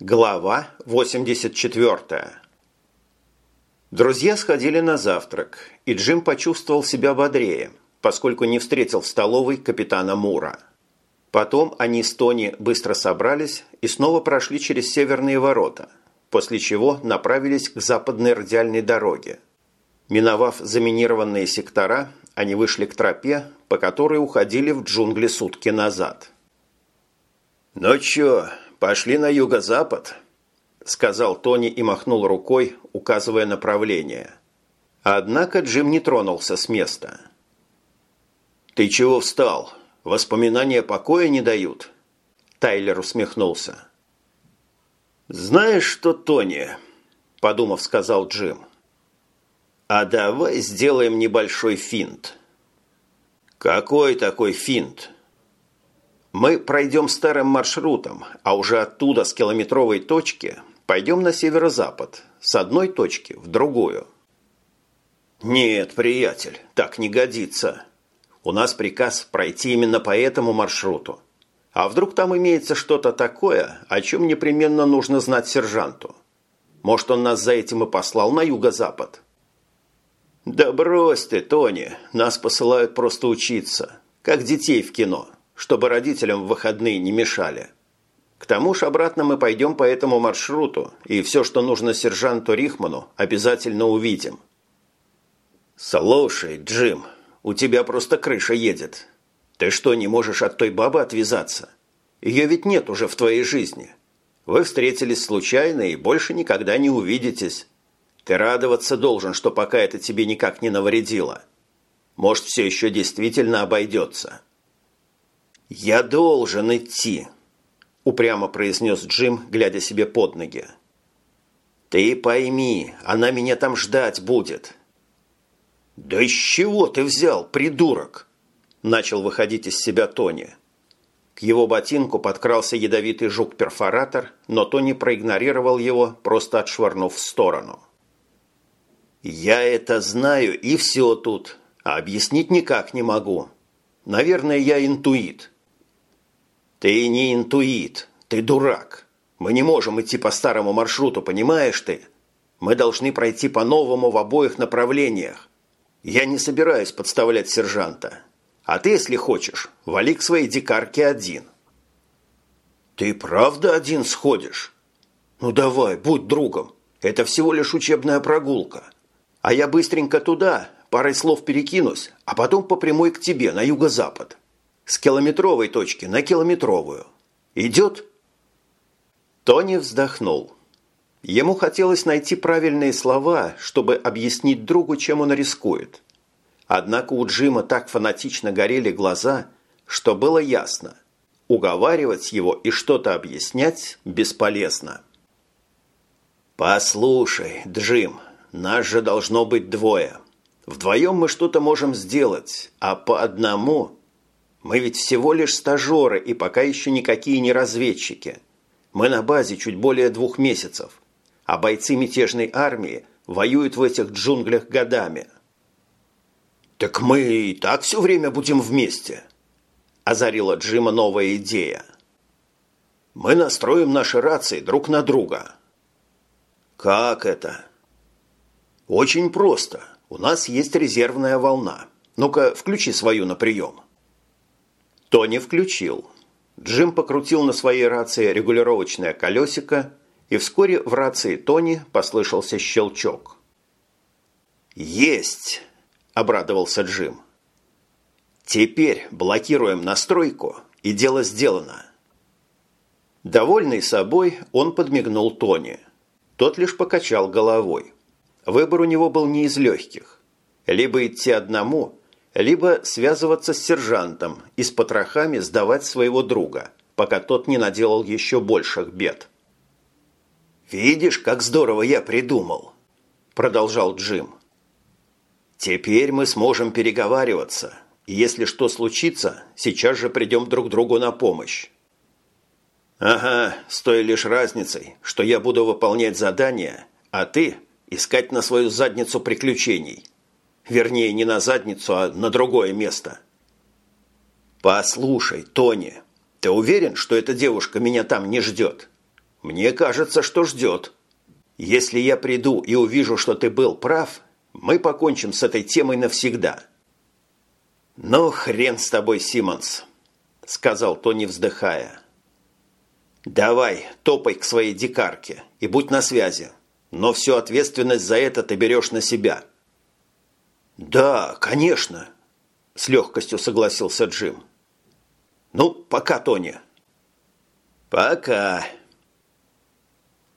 Глава 84 Друзья сходили на завтрак, и Джим почувствовал себя бодрее, поскольку не встретил в столовой капитана Мура. Потом они с Тони быстро собрались и снова прошли через северные ворота, после чего направились к западной радиальной дороге. Миновав заминированные сектора, они вышли к тропе, по которой уходили в джунгли сутки назад. «Ну чё, пошли на юго-запад?» – сказал Тони и махнул рукой, указывая направление. Однако Джим не тронулся с места. «Ты чего встал? Воспоминания покоя не дают?» Тайлер усмехнулся. «Знаешь что, Тони?» – подумав, сказал Джим. «А давай сделаем небольшой финт». «Какой такой финт?» Мы пройдем старым маршрутом, а уже оттуда с километровой точки пойдем на северо-запад, с одной точки в другую. Нет, приятель, так не годится. У нас приказ пройти именно по этому маршруту. А вдруг там имеется что-то такое, о чем непременно нужно знать сержанту? Может, он нас за этим и послал на юго-запад? Да брось ты, Тони, нас посылают просто учиться, как детей в кино чтобы родителям в выходные не мешали. К тому же обратно мы пойдем по этому маршруту, и все, что нужно сержанту Рихману, обязательно увидим. «Слушай, Джим, у тебя просто крыша едет. Ты что, не можешь от той бабы отвязаться? Ее ведь нет уже в твоей жизни. Вы встретились случайно и больше никогда не увидитесь. Ты радоваться должен, что пока это тебе никак не навредило. Может, все еще действительно обойдется». «Я должен идти», – упрямо произнес Джим, глядя себе под ноги. «Ты пойми, она меня там ждать будет». «Да из чего ты взял, придурок?» – начал выходить из себя Тони. К его ботинку подкрался ядовитый жук-перфоратор, но Тони проигнорировал его, просто отшвырнув в сторону. «Я это знаю, и все тут, а объяснить никак не могу. Наверное, я интуит». «Ты не интуит, ты дурак. Мы не можем идти по старому маршруту, понимаешь ты? Мы должны пройти по-новому в обоих направлениях. Я не собираюсь подставлять сержанта. А ты, если хочешь, вали к своей дикарке один». «Ты правда один сходишь?» «Ну давай, будь другом. Это всего лишь учебная прогулка. А я быстренько туда, парой слов перекинусь, а потом по прямой к тебе, на юго-запад». С километровой точки на километровую. Идет?» Тони вздохнул. Ему хотелось найти правильные слова, чтобы объяснить другу, чем он рискует. Однако у Джима так фанатично горели глаза, что было ясно. Уговаривать его и что-то объяснять бесполезно. «Послушай, Джим, нас же должно быть двое. Вдвоем мы что-то можем сделать, а по одному мы ведь всего лишь стажеры и пока еще никакие не разведчики. Мы на базе чуть более двух месяцев, а бойцы мятежной армии воюют в этих джунглях годами. «Так мы и так все время будем вместе», – озарила Джима новая идея. «Мы настроим наши рации друг на друга». «Как это?» «Очень просто. У нас есть резервная волна. Ну-ка, включи свою на прием». Тони включил. Джим покрутил на своей рации регулировочное колесико, и вскоре в рации Тони послышался щелчок. «Есть!» – обрадовался Джим. «Теперь блокируем настройку, и дело сделано». Довольный собой, он подмигнул Тони. Тот лишь покачал головой. Выбор у него был не из легких. Либо идти одному – либо связываться с сержантом и с потрохами сдавать своего друга, пока тот не наделал еще больших бед. «Видишь, как здорово я придумал», – продолжал Джим. «Теперь мы сможем переговариваться, и если что случится, сейчас же придем друг другу на помощь». «Ага, с той лишь разницей, что я буду выполнять задания, а ты – искать на свою задницу приключений». Вернее, не на задницу, а на другое место. «Послушай, Тони, ты уверен, что эта девушка меня там не ждет? Мне кажется, что ждет. Если я приду и увижу, что ты был прав, мы покончим с этой темой навсегда». «Ну, хрен с тобой, Симмонс», – сказал Тони, вздыхая. «Давай, топай к своей дикарке и будь на связи, но всю ответственность за это ты берешь на себя». «Да, конечно», – с легкостью согласился Джим. «Ну, пока, Тони». «Пока»,